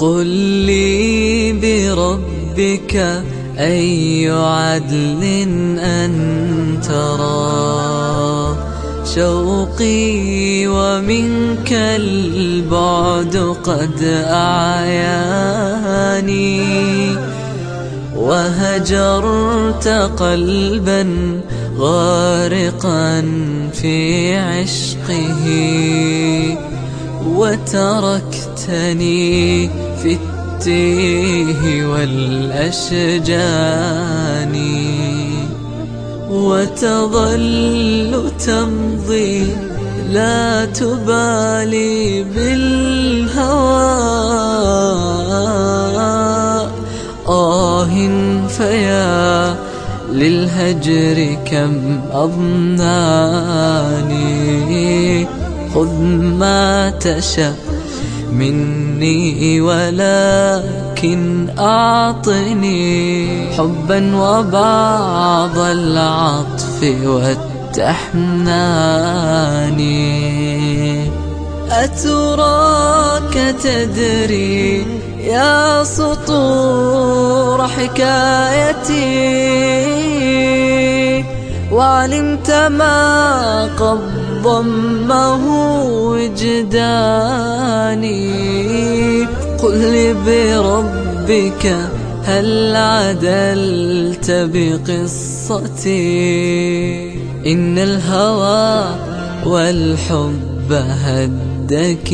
قل لي بربك أي عدل أن ترى شوقي ومنك البعد قد أعياني. وهجرت قلبا غارقا في عشقه وتركتني في التيه والأشجان وتظل تمضي لا تبالي بالهوى. للهجر كم أضناني؟ خذ ما تشاء مني ولكن أعطني حبا وبعض العطف والتحنان أتراك تدري يا سطور حكايتي وعلمت ما قد ضمه وجداني. قل لي بربك هل عدلت بقصتي؟ إن الهوى والحب هدكياني.